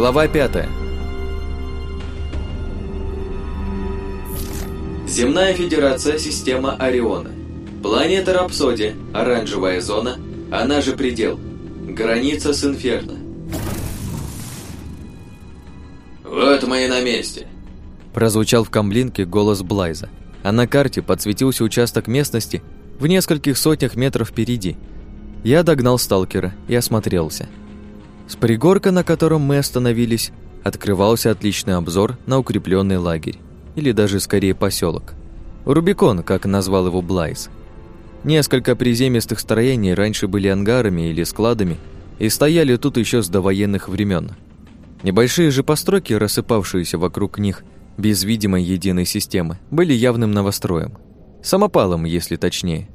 Глава 5 Земная Федерация система Ориона. Планета Рапсодия, оранжевая зона, она же предел. Граница с Инферно. «Вот мы и на месте», – прозвучал в камблинке голос Блайза, а на карте подсветился участок местности в нескольких сотнях метров впереди. Я догнал сталкера и осмотрелся. С пригорка, на котором мы остановились, открывался отличный обзор на укрепленный лагерь, или даже скорее поселок. Рубикон, как назвал его Блайз. Несколько приземистых строений раньше были ангарами или складами и стояли тут еще с довоенных времен. Небольшие же постройки, рассыпавшиеся вокруг них без видимой единой системы, были явным новостроем. Самопалом, если точнее.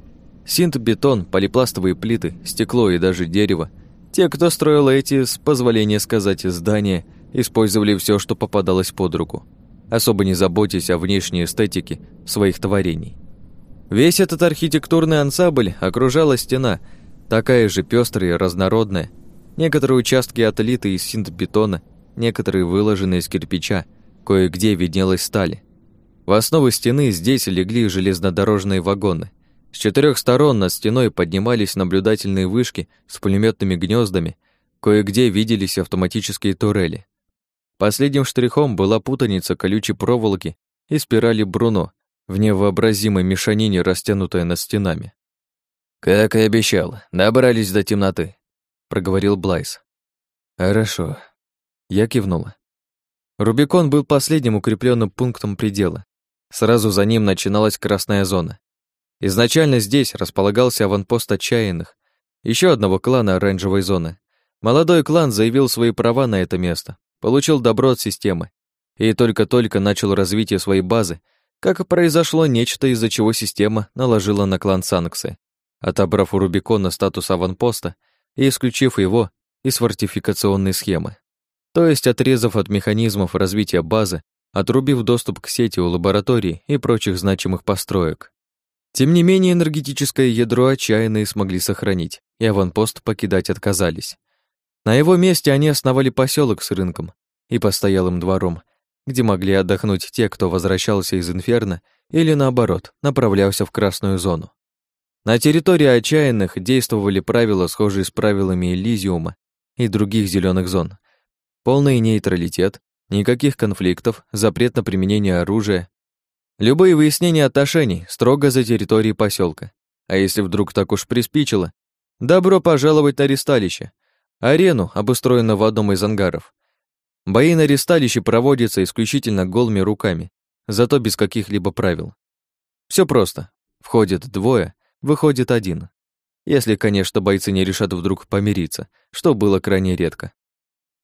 Синт-бетон, полипластовые плиты, стекло и даже дерево. Те, кто строил эти, с позволения сказать, здания, использовали все, что попадалось под руку, особо не заботясь о внешней эстетике своих творений. Весь этот архитектурный ансамбль окружала стена, такая же пестрая и разнородная. Некоторые участки отлиты из синтбетона, некоторые выложены из кирпича, кое-где виднелась сталь. В основу стены здесь легли железнодорожные вагоны. С четырех сторон над стеной поднимались наблюдательные вышки с пулеметными гнездами, кое-где виделись автоматические турели. Последним штрихом была путаница колючей проволоки и спирали Бруно, в невообразимой мешанине, растянутая над стенами. «Как и обещал, добрались до темноты», — проговорил Блайс. «Хорошо». Я кивнула. Рубикон был последним укрепленным пунктом предела. Сразу за ним начиналась красная зона. Изначально здесь располагался аванпост отчаянных, еще одного клана оранжевой зоны. Молодой клан заявил свои права на это место, получил добро от системы и только-только начал развитие своей базы как произошло нечто, из-за чего система наложила на клан санкции, отобрав у Рубикона статус аванпоста и исключив его из фортификационной схемы. То есть отрезав от механизмов развития базы, отрубив доступ к сети у лабораторий и прочих значимых построек. Тем не менее, энергетическое ядро отчаянные смогли сохранить, и аванпост покидать отказались. На его месте они основали поселок с рынком и постоялым двором, где могли отдохнуть те, кто возвращался из Инферно или, наоборот, направлялся в красную зону. На территории отчаянных действовали правила, схожие с правилами Элизиума и других зеленых зон. Полный нейтралитет, никаких конфликтов, запрет на применение оружия. Любые выяснения отношений строго за территорией поселка. А если вдруг так уж приспичило, добро пожаловать на ресталище, арену, обустроенную в одном из ангаров, Бои на ресталище проводятся исключительно голыми руками, зато без каких-либо правил. Все просто. Входит двое, выходит один. Если, конечно, бойцы не решат вдруг помириться, что было крайне редко.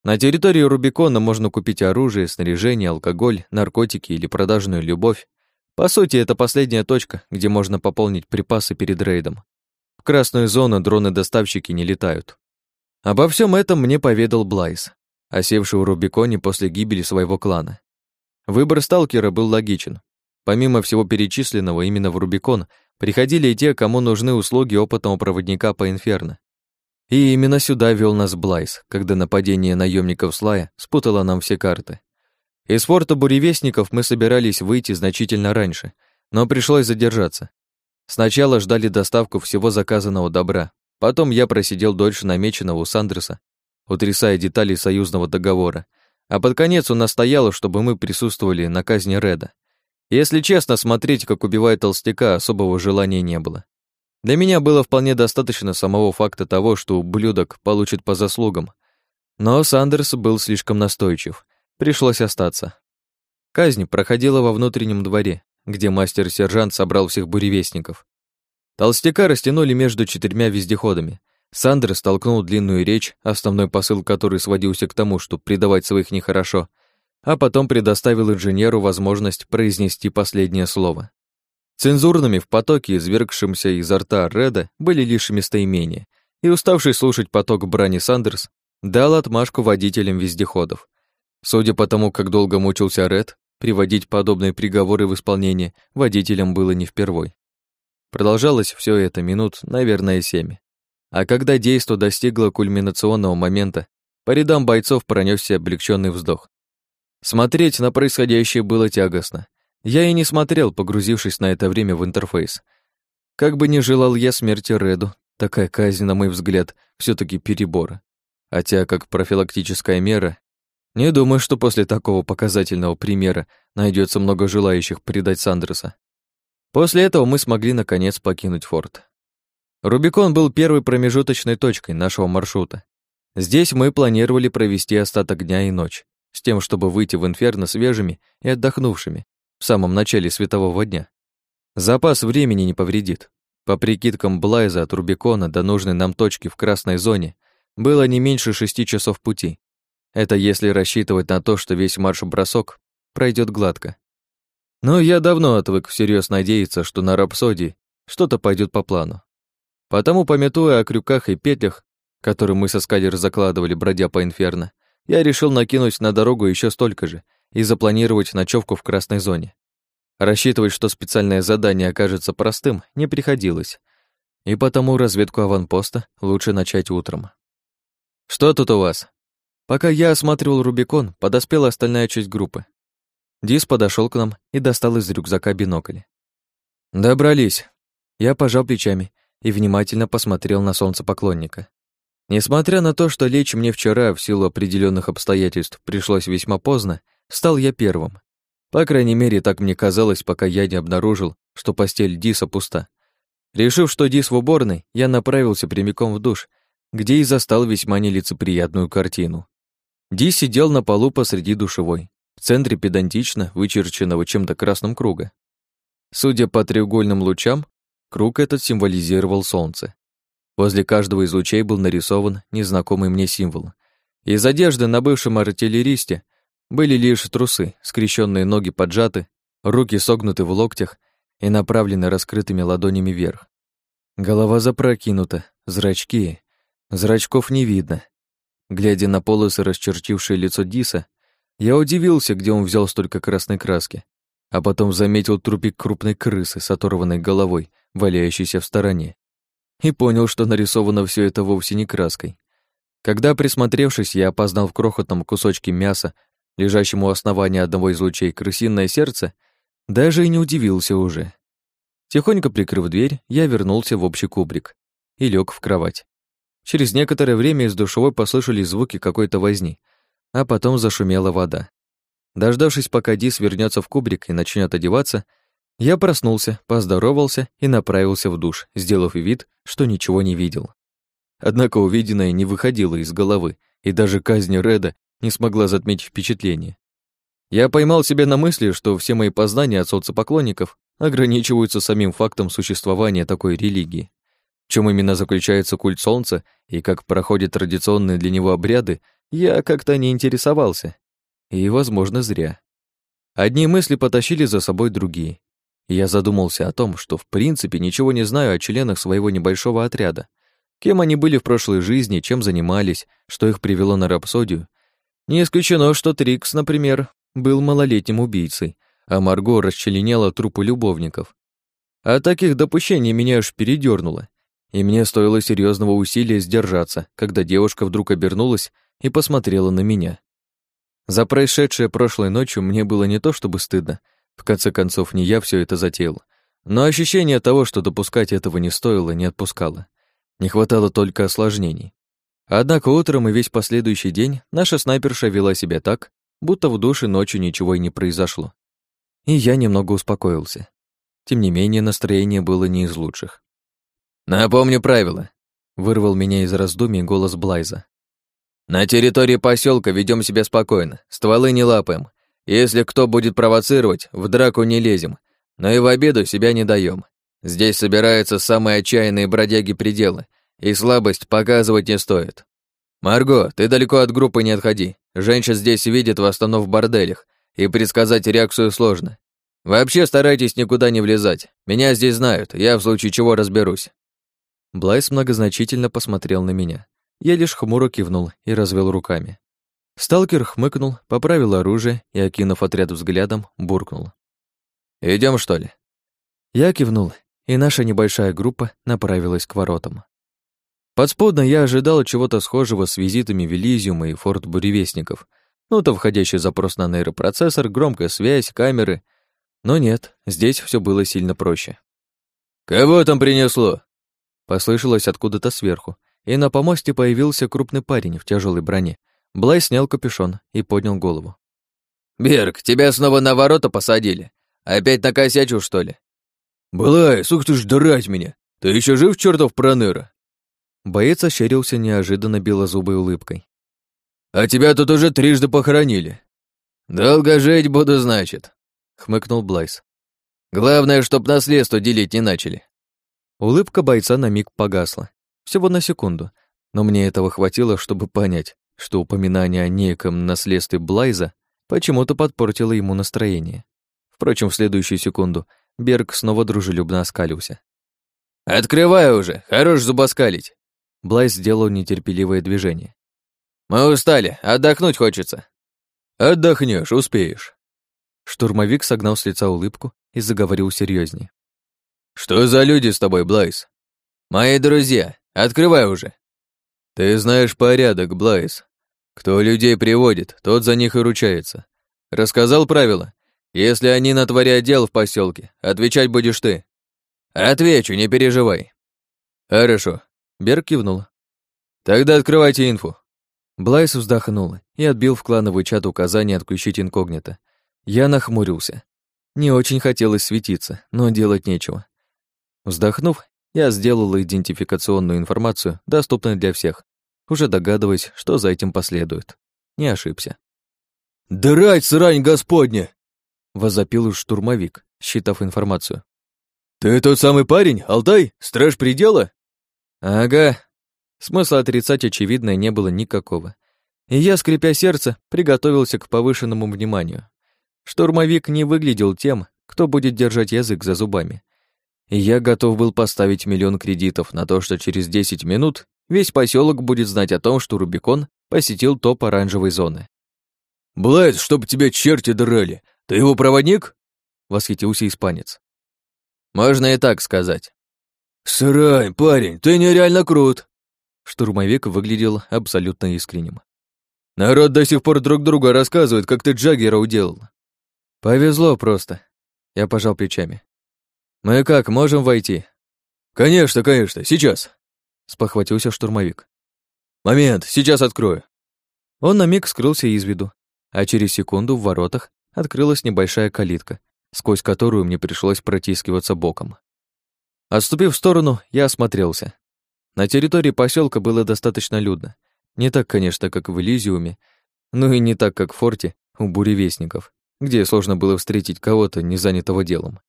На территории Рубикона можно купить оружие, снаряжение, алкоголь, наркотики или продажную любовь. По сути, это последняя точка, где можно пополнить припасы перед рейдом. В красную зону дроны-доставщики не летают. Обо всем этом мне поведал Блайс осевший в Рубиконе после гибели своего клана. Выбор сталкера был логичен. Помимо всего перечисленного, именно в Рубикон приходили и те, кому нужны услуги опытного проводника по Инферно. И именно сюда вел нас Блайс, когда нападение наемников Слая спутало нам все карты. Из форта буревестников мы собирались выйти значительно раньше, но пришлось задержаться. Сначала ждали доставку всего заказанного добра, потом я просидел дольше намеченного у Сандерса утрясая детали союзного договора, а под конец он настоял, чтобы мы присутствовали на казни Реда. Если честно, смотреть, как убивает толстяка, особого желания не было. Для меня было вполне достаточно самого факта того, что ублюдок получит по заслугам. Но Сандерс был слишком настойчив. Пришлось остаться. Казнь проходила во внутреннем дворе, где мастер-сержант собрал всех буревестников. Толстяка растянули между четырьмя вездеходами, Сандер столкнул длинную речь, основной посыл которой сводился к тому, что предавать своих нехорошо, а потом предоставил инженеру возможность произнести последнее слово. Цензурными в потоке, извергшемся изо рта Реда, были лишь местоимения, и уставший слушать поток брани Сандерс дал отмашку водителям вездеходов. Судя по тому, как долго мучился Ред, приводить подобные приговоры в исполнение водителям было не впервой. Продолжалось все это минут, наверное, семь. А когда действо достигло кульминационного момента, По рядам бойцов пронесся облегченный вздох. Смотреть на происходящее было тягостно. Я и не смотрел, погрузившись на это время в интерфейс. Как бы ни желал я смерти Реду, такая казнь, на мой взгляд, все таки перебор. Хотя, как профилактическая мера, не думаю, что после такого показательного примера найдется много желающих предать Сандерса. После этого мы смогли наконец покинуть форт. Рубикон был первой промежуточной точкой нашего маршрута. Здесь мы планировали провести остаток дня и ночь, с тем, чтобы выйти в инферно свежими и отдохнувшими в самом начале светового дня. Запас времени не повредит. По прикидкам Блайза от Рубикона до нужной нам точки в красной зоне было не меньше шести часов пути. Это если рассчитывать на то, что весь марш-бросок пройдет гладко. Но я давно отвык всерьез надеяться, что на рапсодии что-то пойдет по плану. Потому, пометуя о крюках и петлях, которые мы со Скадер закладывали, бродя по инферно, я решил накинуть на дорогу еще столько же и запланировать ночевку в красной зоне. Рассчитывать, что специальное задание окажется простым, не приходилось, и потому разведку аванпоста лучше начать утром. «Что тут у вас?» Пока я осматривал Рубикон, подоспела остальная часть группы. Дис подошел к нам и достал из рюкзака бинокль. «Добрались». Я пожал плечами и внимательно посмотрел на солнцепоклонника. Несмотря на то, что лечь мне вчера в силу определенных обстоятельств пришлось весьма поздно, стал я первым. По крайней мере, так мне казалось, пока я не обнаружил, что постель Диса пуста. Решив, что Дис в уборной, я направился прямиком в душ, где и застал весьма нелицеприятную картину. Дис сидел на полу посреди душевой, в центре педантично вычерченного чем-то красным круга. Судя по треугольным лучам, круг этот символизировал солнце. Возле каждого из лучей был нарисован незнакомый мне символ. Из одежды на бывшем артиллеристе были лишь трусы, скрещенные ноги поджаты, руки согнуты в локтях и направлены раскрытыми ладонями вверх. Голова запрокинута, зрачки. Зрачков не видно. Глядя на полосы, расчертившие лицо Диса, я удивился, где он взял столько красной краски, а потом заметил трупик крупной крысы с оторванной головой, валяющейся в стороне и понял, что нарисовано все это вовсе не краской. Когда, присмотревшись, я опознал в крохотном кусочке мяса, лежащем у основания одного из лучей, крысиное сердце, даже и не удивился уже. Тихонько прикрыв дверь, я вернулся в общий кубрик и лег в кровать. Через некоторое время из душевой послышались звуки какой-то возни, а потом зашумела вода. Дождавшись, пока Дис вернется в кубрик и начнет одеваться, я проснулся, поздоровался и направился в душ, сделав вид, что ничего не видел. Однако увиденное не выходило из головы, и даже казнь Реда не смогла затмить впечатление. Я поймал себя на мысли, что все мои познания от солнцепоклонников ограничиваются самим фактом существования такой религии. Чем именно заключается культ солнца и как проходят традиционные для него обряды, я как-то не интересовался. И, возможно, зря. Одни мысли потащили за собой другие, я задумался о том, что в принципе ничего не знаю о членах своего небольшого отряда. Кем они были в прошлой жизни, чем занимались, что их привело на рапсодию. Не исключено, что Трикс, например, был малолетним убийцей, а Марго расчленяла трупы любовников. А таких допущений меня аж передёрнуло, и мне стоило серьезного усилия сдержаться, когда девушка вдруг обернулась и посмотрела на меня. За происшедшее прошлой ночью мне было не то чтобы стыдно, в конце концов, не я все это затеял. Но ощущение того, что допускать этого не стоило, не отпускало. Не хватало только осложнений. Однако утром и весь последующий день наша снайперша вела себя так, будто в душе ночью ничего и не произошло. И я немного успокоился. Тем не менее, настроение было не из лучших. «Напомню правила», — вырвал меня из раздумий голос Блайза. «На территории поселка ведем себя спокойно, стволы не лапаем, если кто будет провоцировать, в драку не лезем, но и в обиду себя не даем. Здесь собираются самые отчаянные бродяги пределы, и слабость показывать не стоит. Марго, ты далеко от группы не отходи. Женщин здесь видят в основном в борделях, и предсказать реакцию сложно. Вообще старайтесь никуда не влезать. Меня здесь знают, я в случае чего разберусь. Блайс многозначительно посмотрел на меня. Я лишь хмуро кивнул и развел руками. Сталкер хмыкнул, поправил оружие и, окинув отряд взглядом, буркнул. Идем что ли?» Я кивнул, и наша небольшая группа направилась к воротам. Подспудно я ожидал чего-то схожего с визитами в Элизиум и Форт Буревестников. Ну, то входящий запрос на нейропроцессор, громкая связь, камеры. Но нет, здесь все было сильно проще. «Кого там принесло?» Послышалось откуда-то сверху, и на помосте появился крупный парень в тяжелой броне. Блай снял капюшон и поднял голову. «Берг, тебя снова на ворота посадили? Опять накосячил, что ли?» «Блай, сука ты ж драть меня! Ты еще жив, чертов проныра?» Боец ощерился неожиданно белозубой улыбкой. «А тебя тут уже трижды похоронили. Долго жить буду, значит», — хмыкнул Блайс. «Главное, чтоб наследство делить не начали». Улыбка бойца на миг погасла. Всего на секунду. Но мне этого хватило, чтобы понять, что упоминание о неком наследстве Блайза почему-то подпортило ему настроение. Впрочем, в следующую секунду Берг снова дружелюбно оскалился. «Открывай уже, хорош зубоскалить!» Блайс сделал нетерпеливое движение. «Мы устали, отдохнуть хочется». «Отдохнешь, успеешь». Штурмовик согнал с лица улыбку и заговорил серьезнее. «Что за люди с тобой, Блайс?» «Мои друзья, открывай уже». «Ты знаешь порядок, Блайс. Кто людей приводит, тот за них и ручается. Рассказал правила? Если они натворят дел в поселке, отвечать будешь ты». «Отвечу, не переживай». «Хорошо. Берг кивнул. «Тогда открывайте инфу». Блайс вздохнул и отбил в клановый чат указание отключить инкогнито. Я нахмурился. Не очень хотелось светиться, но делать нечего. Вздохнув, я сделал идентификационную информацию, доступную для всех, уже догадываясь, что за этим последует. Не ошибся. «Драть, срань господня!» — возопил штурмовик, считав информацию. «Ты тот самый парень, Алтай? Страж предела?» Ага. Смысла отрицать очевидное не было никакого. И я, скрипя сердце, приготовился к повышенному вниманию. Штурмовик не выглядел тем, кто будет держать язык за зубами. Я готов был поставить миллион кредитов на то, что через 10 минут весь поселок будет знать о том, что Рубикон посетил топ оранжевой зоны. «Блэд, чтоб тебя черти драли! Ты его проводник?» — восхитился испанец. «Можно и так сказать. «Срань, парень, ты нереально крут!» Штурмовик выглядел абсолютно искренним. «Народ до сих пор друг друга рассказывает, как ты Джаггера уделал». «Повезло просто», — я пожал плечами. «Мы как, можем войти?» «Конечно, конечно, сейчас», — спохватился штурмовик. «Момент, сейчас открою». Он на миг скрылся из виду, а через секунду в воротах открылась небольшая калитка, сквозь которую мне пришлось протискиваться боком. Отступив в сторону, я осмотрелся. На территории поселка было достаточно людно. Не так, конечно, как в Элизиуме, но и не так, как в форте у буревестников, где сложно было встретить кого-то, не занятого делом.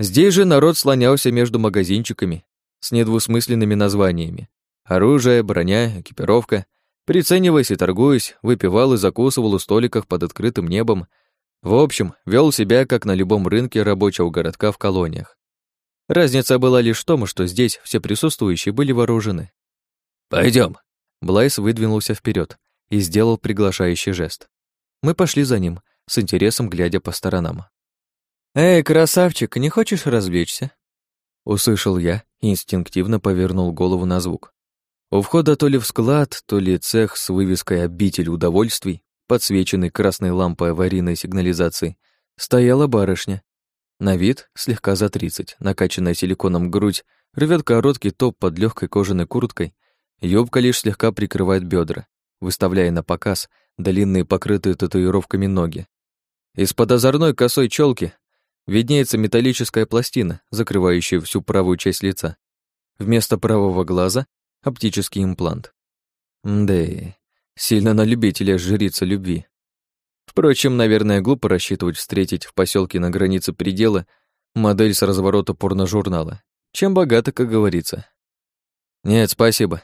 Здесь же народ слонялся между магазинчиками с недвусмысленными названиями. Оружие, броня, экипировка. Прицениваясь и торгуясь, выпивал и закусывал у столиков под открытым небом. В общем, вел себя, как на любом рынке рабочего городка в колониях. Разница была лишь в том, что здесь все присутствующие были вооружены. Пойдем. Блайс выдвинулся вперед и сделал приглашающий жест. Мы пошли за ним, с интересом глядя по сторонам. «Эй, красавчик, не хочешь развлечься?» Услышал я и инстинктивно повернул голову на звук. У входа то ли в склад, то ли цех с вывеской «Обитель удовольствий», подсвеченный красной лампой аварийной сигнализации, стояла барышня на вид слегка за тридцать, накачанная силиконом грудь, рвет короткий топ под легкой кожаной курткой, юбка лишь слегка прикрывает бедра, выставляя на показ длинные покрытые татуировками ноги. Из-под озорной косой челки виднеется металлическая пластина, закрывающая всю правую часть лица. Вместо правого глаза — оптический имплант. Да сильно на любителя жрица любви. Впрочем, наверное, глупо рассчитывать встретить в поселке на границе предела модель с разворота порножурнала. Чем богато, как говорится. Нет, спасибо.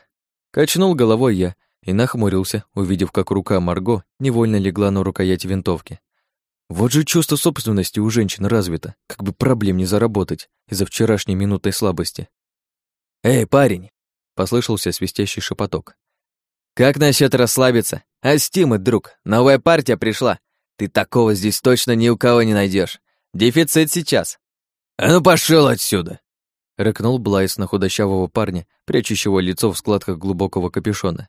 Качнул головой я и нахмурился, увидев, как рука Марго невольно легла на рукоять винтовки. Вот же чувство собственности у женщин развито, как бы проблем не заработать из-за вчерашней минутной слабости. «Эй, парень!» — послышался свистящий шепоток. «Как насчет расслабиться? А Стимы, друг, новая партия пришла. Ты такого здесь точно ни у кого не найдешь. Дефицит сейчас». «А ну пошел отсюда!» — рыкнул Блайс на худощавого парня, прячущего лицо в складках глубокого капюшона.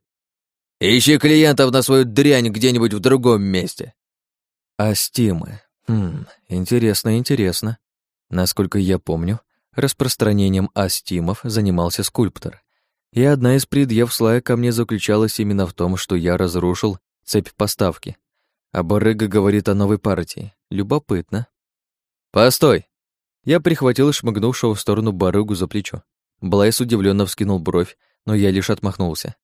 «Ищи клиентов на свою дрянь где-нибудь в другом месте!» А стимы? Хм, интересно, интересно. Насколько я помню, распространением астимов занимался скульптор. И одна из предъяв Слая ко мне заключалась именно в том, что я разрушил цепь поставки. А барыга говорит о новой партии. Любопытно. «Постой!» Я прихватил шмыгнувшего в сторону барыгу за плечо. Блайс удивленно вскинул бровь, но я лишь отмахнулся.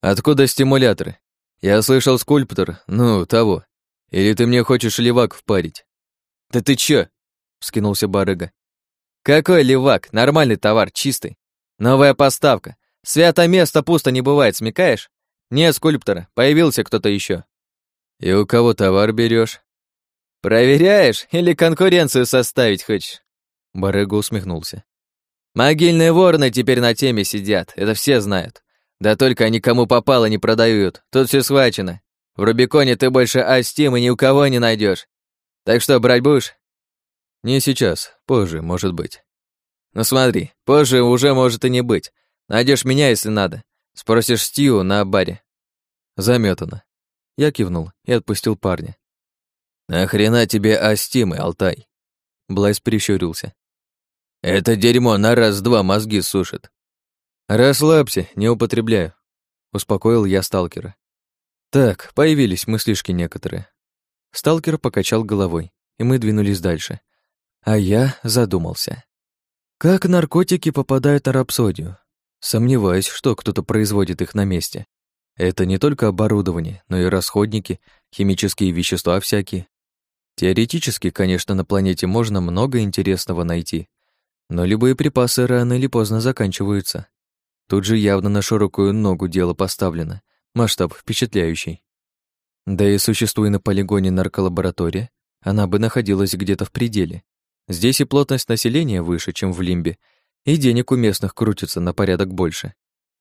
«Откуда стимуляторы? Я слышал скульптор, ну, того. Или ты мне хочешь левак впарить?» «Да ты чё?» — вскинулся барыга. «Какой левак? Нормальный товар, чистый. Новая поставка. Свято место пусто не бывает, смекаешь? Нет скульптора, появился кто-то еще. «И у кого товар берешь? «Проверяешь или конкуренцию составить хочешь?» Барыга усмехнулся. «Могильные вороны теперь на теме сидят, это все знают. Да только они кому попало не продают, тут все схвачено. В Рубиконе ты больше астим и ни у кого не найдешь. Так что, брать будешь?» «Не сейчас, позже, может быть». «Ну смотри, позже уже может и не быть. Найдешь меня, если надо. Спросишь Стью на баре». Заметано. Я кивнул и отпустил парня. «Нахрена тебе астимы, Алтай?» Блайс прищурился. «Это дерьмо на раз-два мозги сушит». «Расслабься, не употребляю», — успокоил я сталкера. Так, появились мыслишки некоторые. Сталкер покачал головой, и мы двинулись дальше. А я задумался. Как наркотики попадают на рапсодию? Сомневаюсь, что кто-то производит их на месте. Это не только оборудование, но и расходники, химические вещества всякие. Теоретически, конечно, на планете можно много интересного найти, но любые припасы рано или поздно заканчиваются. Тут же явно на широкую ногу дело поставлено, масштаб впечатляющий. Да и существуя на полигоне нарколаборатория, она бы находилась где-то в пределе. Здесь и плотность населения выше, чем в Лимбе, и денег у местных крутится на порядок больше.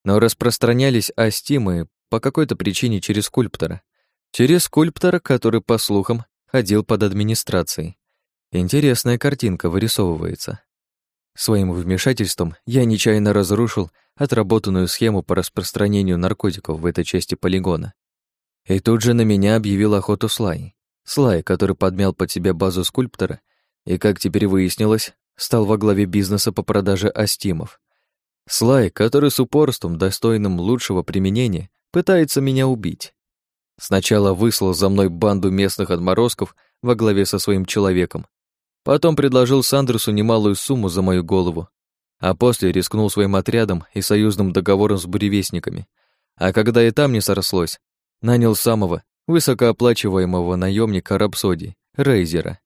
Но распространялись астимы по какой-то причине через скульптора. Через скульптора, который, по слухам, ходил под администрацией. Интересная картинка вырисовывается. Своим вмешательством я нечаянно разрушил отработанную схему по распространению наркотиков в этой части полигона. И тут же на меня объявил охоту Слай. Слай, который подмял под себя базу скульптора и, как теперь выяснилось, стал во главе бизнеса по продаже астимов. Слай, который с упорством, достойным лучшего применения, пытается меня убить. Сначала выслал за мной банду местных отморозков во главе со своим человеком. Потом предложил Сандерсу немалую сумму за мою голову, а после рискнул своим отрядом и союзным договором с буревестниками. А когда и там не срослось, нанял самого высокооплачиваемого наемника Рапсодии, Рейзера.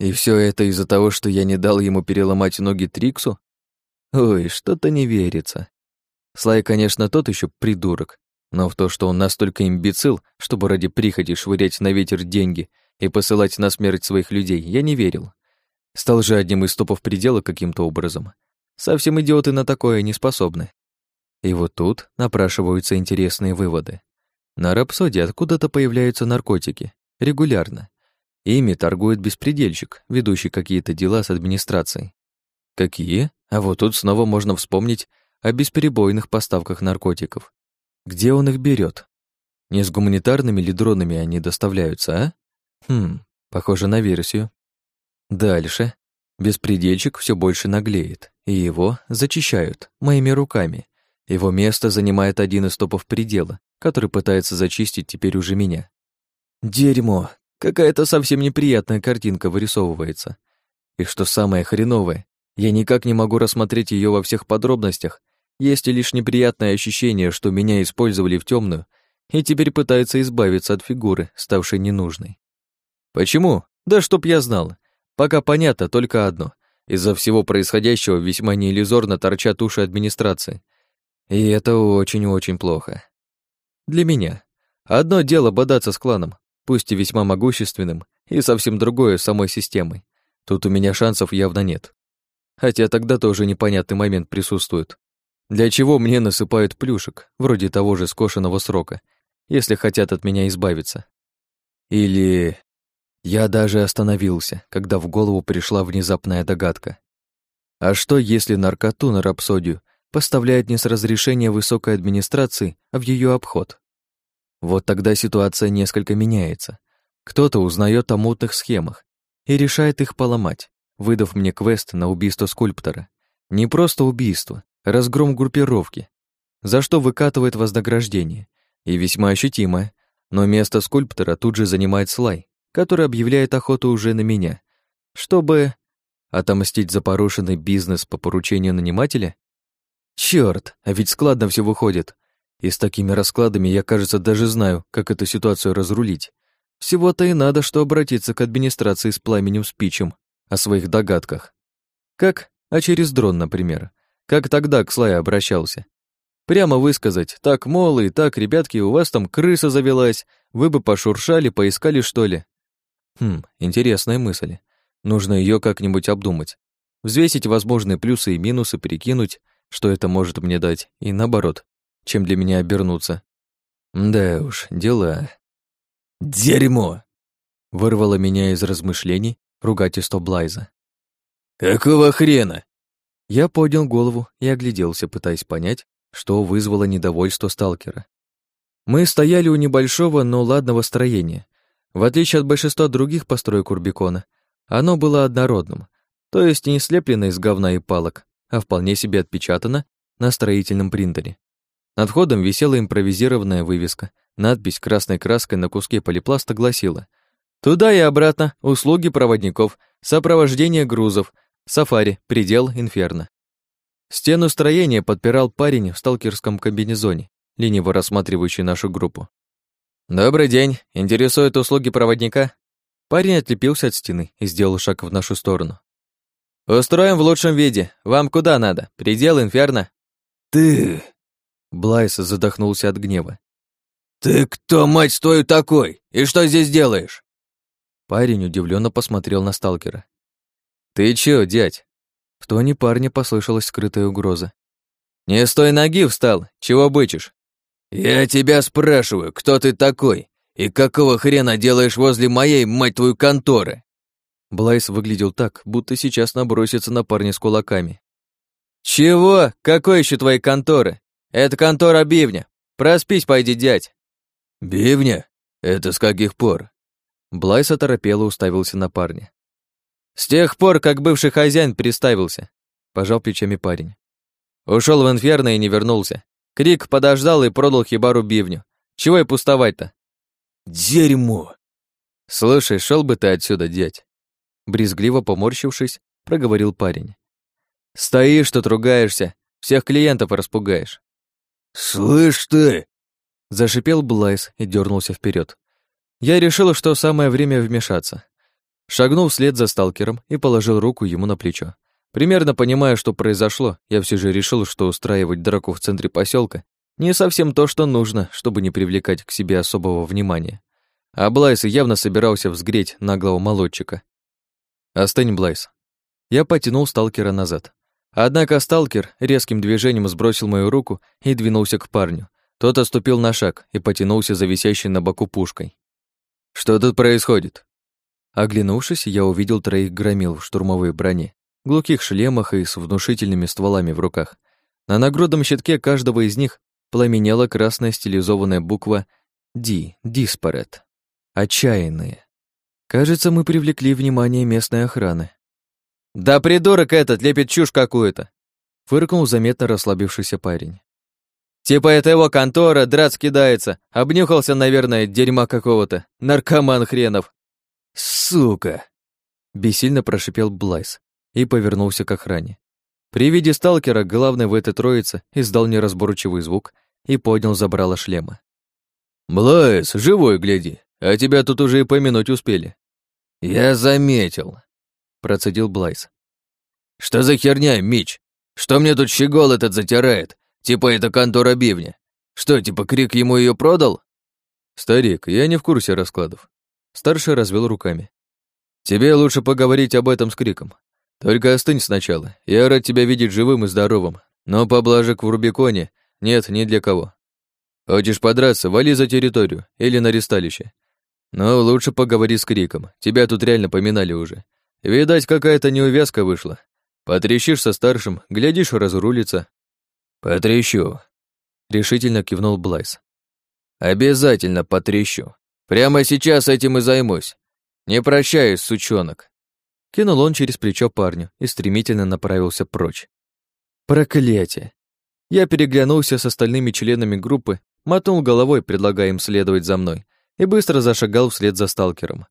И все это из-за того, что я не дал ему переломать ноги Триксу? Ой, что-то не верится. Слай, конечно, тот еще придурок, но в то, что он настолько имбецил, чтобы ради прихоти швырять на ветер деньги и посылать на смерть своих людей, я не верил. Стал же одним из топов предела каким-то образом. Совсем идиоты на такое не способны. И вот тут напрашиваются интересные выводы. На Рапсодии откуда-то появляются наркотики. Регулярно. Ими торгует беспредельщик, ведущий какие-то дела с администрацией. Какие? А вот тут снова можно вспомнить о бесперебойных поставках наркотиков. Где он их берет? Не с гуманитарными ли дронами они доставляются, а? Хм, похоже на версию. Дальше. Беспредельщик все больше наглеет, и его зачищают моими руками. Его место занимает один из топов предела, который пытается зачистить теперь уже меня. Дерьмо! Какая-то совсем неприятная картинка вырисовывается. И что самое хреновое, я никак не могу рассмотреть ее во всех подробностях, есть лишь неприятное ощущение, что меня использовали в темную и теперь пытаются избавиться от фигуры, ставшей ненужной. Почему? Да чтоб я знал. Пока понятно только одно. Из-за всего происходящего весьма неиллюзорно торчат уши администрации. И это очень-очень плохо. Для меня. Одно дело бодаться с кланом, пусть и весьма могущественным, и совсем другое с самой системой. Тут у меня шансов явно нет. Хотя тогда тоже непонятный момент присутствует. Для чего мне насыпают плюшек, вроде того же скошенного срока, если хотят от меня избавиться? Или... Я даже остановился, когда в голову пришла внезапная догадка. А что, если наркоту на рапсодию поставляет не с разрешения высокой администрации, а в ее обход? Вот тогда ситуация несколько меняется. Кто-то узнает о мутных схемах и решает их поломать, выдав мне квест на убийство скульптора. Не просто убийство, разгром группировки, за что выкатывает вознаграждение, и весьма ощутимое, но место скульптора тут же занимает Слай, который объявляет охоту уже на меня, чтобы отомстить за порушенный бизнес по поручению нанимателя? Чёрт, а ведь складно все выходит. И с такими раскладами я, кажется, даже знаю, как эту ситуацию разрулить. Всего-то и надо, что обратиться к администрации с пламенем спичем о своих догадках. Как? А через дрон, например. Как тогда к Слае обращался. Прямо высказать, так, мол, и так, ребятки, у вас там крыса завелась, вы бы пошуршали, поискали, что ли. Хм, интересная мысль. Нужно ее как-нибудь обдумать. Взвесить возможные плюсы и минусы, прикинуть, что это может мне дать, и наоборот, чем для меня обернуться. Да уж, дела. «Дерьмо!» Вырвало меня из размышлений ругательство Блайза. «Какого хрена?» Я поднял голову и огляделся, пытаясь понять, что вызвало недовольство сталкера. Мы стояли у небольшого, но ладного строения. В отличие от большинства других построек Урбикона, оно было однородным, то есть не слеплено из говна и палок, а вполне себе отпечатано на строительном принтере. Над входом висела импровизированная вывеска. Надпись красной краской на куске полипласта гласила «Туда и обратно, услуги проводников, сопровождение грузов, сафари, предел инферно». Стену строения подпирал парень в сталкерском комбинезоне, лениво рассматривающий нашу группу. «Добрый день. Интересуют услуги проводника?» Парень отлепился от стены и сделал шаг в нашу сторону. «Устроим в лучшем виде. Вам куда надо? Предел инферно?» «Ты...» Блайс задохнулся от гнева. «Ты кто, мать твою, такой? И что здесь делаешь?» Парень удивленно посмотрел на сталкера. «Ты чё, дядь?» В тоне парня послышалась скрытая угроза. «Не с той ноги встал, чего бычишь?» «Я тебя спрашиваю, кто ты такой? И какого хрена делаешь возле моей, мать твою, конторы?» Блайс выглядел так, будто сейчас набросится на парня с кулаками. «Чего? Какой еще твоей конторы? Это контора Бивня. Проспись, пойди, дядь». «Бивня? Это с каких пор?» Блайс оторопело уставился на парня. «С тех пор, как бывший хозяин приставился», — пожал плечами парень. Ушел в инферно и не вернулся. Крик подождал и продал хибару Бивню. Чего и пустовать-то? «Дерьмо!» «Слушай, шел бы ты отсюда, дядь!» Брезгливо поморщившись, проговорил парень. «Стоишь тут, ругаешься, всех клиентов распугаешь. «Слышь ты!» Зашипел Блайс и дернулся вперед. Я решил, что самое время вмешаться. Шагнул вслед за сталкером и положил руку ему на плечо. Примерно понимая, что произошло, я все же решил, что устраивать драку в центре поселка не совсем то, что нужно, чтобы не привлекать к себе особого внимания. А Блайс явно собирался взгреть наглого молодчика. «Остынь, Блайс». Я потянул сталкера назад. Однако сталкер резким движением сбросил мою руку и двинулся к парню. Тот отступил на шаг и потянулся за висящей на боку пушкой. «Что тут происходит?» Оглянувшись, я увидел троих громил в штурмовой броне, глухих шлемах и с внушительными стволами в руках. На нагрудном щитке каждого из них пламенела красная стилизованная буква «Ди», «Диспарет». Отчаянные. Кажется, мы привлекли внимание местной охраны. «Да придурок этот лепит чушь какую-то!» Фыркнул заметно расслабившийся парень. «Типа это его контора, драться кидается. Обнюхался, наверное, дерьма какого-то. Наркоман хренов». «Сука!» Бессильно прошипел Блайс и повернулся к охране. При виде сталкера главный в этой троице издал неразборчивый звук и поднял забрало шлема. «Блайс, живой гляди, а тебя тут уже и помянуть успели». «Я заметил», процедил Блайс. «Что за херня, Мич? Что мне тут щегол этот затирает? Типа это контора бивня. Что, типа Крик ему ее продал?» «Старик, я не в курсе раскладов». Старший развел руками. «Тебе лучше поговорить об этом с Криком. Только остынь сначала. Я рад тебя видеть живым и здоровым, но поблажек в Рубиконе нет ни для кого. Хочешь подраться, вали за территорию или на ресталище. Но лучше поговори с Криком. Тебя тут реально поминали уже. Видать, какая-то неувязка вышла. Потрещишь со старшим, глядишь, разрулится. Потрещу, решительно кивнул Блайс. Обязательно потрещу. Прямо сейчас этим и займусь. Не прощаюсь, сучонок. Кинул он через плечо парню и стремительно направился прочь. Проклятие! Я переглянулся с остальными членами группы, мотнул головой, предлагая им следовать за мной, и быстро зашагал вслед за сталкером.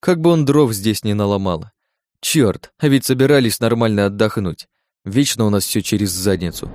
Как бы он дров здесь не наломало. Чёрт, а ведь собирались нормально отдохнуть. Вечно у нас все через задницу.